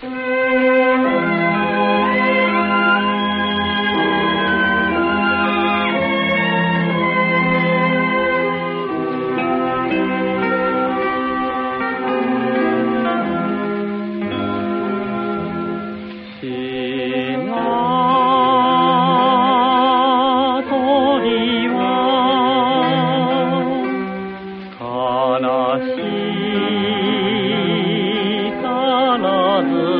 空 Father.